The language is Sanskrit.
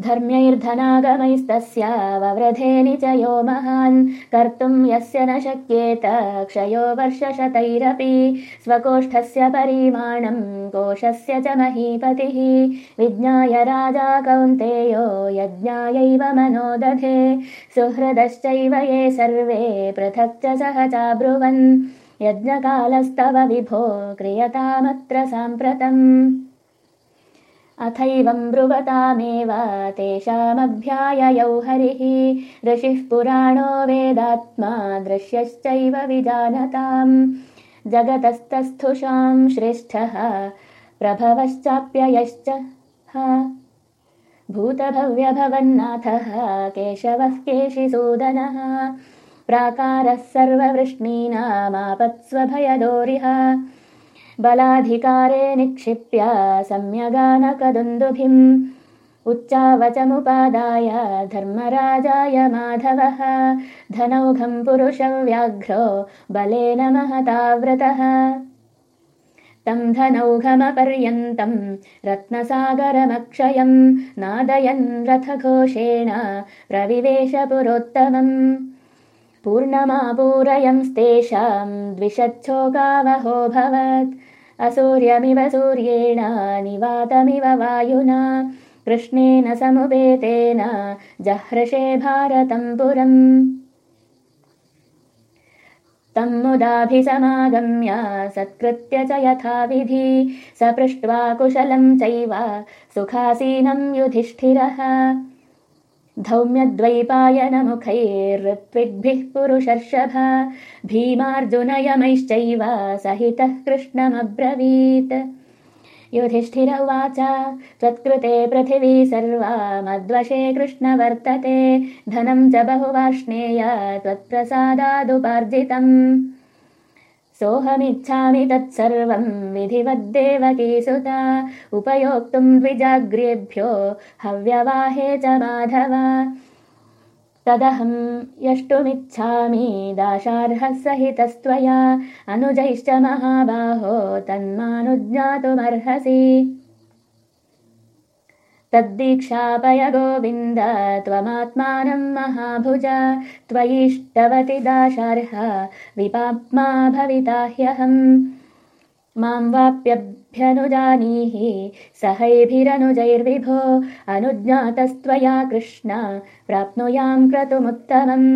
धर्म्यैर्धनागमैस्तस्या वव्रधे च यो महान्। कर्तुम् यस्य न शक्येत क्षयो वर्षशतैरपि। स्वकोष्ठस्य परिमाणम् कोशस्य च महीपतिः। विज्ञाय राजा कौन्तेयो यज्ञायैव मनो दधे सुहृदश्चैव ये सर्वे पृथक् च सह चाब्रुवन् यज्ञकालस्तव विभो क्रियतामत्र साम्प्रतम् अथैवं ब्रुवतामेव तेषामभ्याययौ हरिः ऋषिः पुराणो वेदात्मा दृश्यश्चैव विजानताम्। जगतस्तस्थुषां श्रेष्ठः प्रभवश्चाप्ययश्च भूतभव्यभवन्नाथः केशवः केशिसूदनः। प्राकारः सर्ववृष्णीनामापत्स्वभयदोरिह बलाधिकारे निक्षिप्य सम्यगानकदुन्दुभिम् उच्चावचमुपादाय धर्मराजाय माधवः। धनौघम् पुरुषव्याघ्रो बलेन महताव्रतः तम् धनौघमपर्यन्तम् रत्नसागरमक्षयम् नादयन् रथघोषेण प्रविवेशपुरोत्तमम् पूर्णमापूरयंस्तेषाम् द्विषच्छोकावहोऽभवत् असूर्यमिव सूर्येण निवातमिव वायुना। कृष्णेन समुपेतेन जहृषे भारतम् पुरम्। तम् मुदाभिसमागम्य सत्कृत्य च यथाविधि। स पृष्ट्वा कुशलम् चैव सुखासीनम् युधिष्ठिरः धौम्यद्वैपायनमुखैर्ऋत्विग्भिः पुरुषर्षभ भीमार्जुनयमैश्चैव सहितः कृष्णमब्रवीत्। युधिष्ठिर उवाच त्वत्कृते पृथिवी सर्वा मद्वशे कृष्ण वर्तते धनम् च बहुवार्ष्णेय त्वत्प्रसादादुपार्जितम् सोऽहमिच्छामि तत्सर्वम् विधिवद्देवकीसुता उपयोक्तुम् द्विजाग्र्येभ्यो हव्यवाहे च माधव। तदहम् यष्टुमिच्छामि दाशार्हः सहितस्त्वया अनुजैश्च महाबाहो तन्मानुज्ञातुमर्हसि तद्दीक्षापय गोविन्द त्वमात्मानम् महाभुज त्वयिष्टवति दाशार्ह विपाप्मा भविता ह्यहम् माम् वाप्यभ्यनुजानीहि सहैभिरनुजैर्विभो अनुज्ञातस्त्वया कृष्ण प्राप्नुयाम् क्रतुमुत्तमम्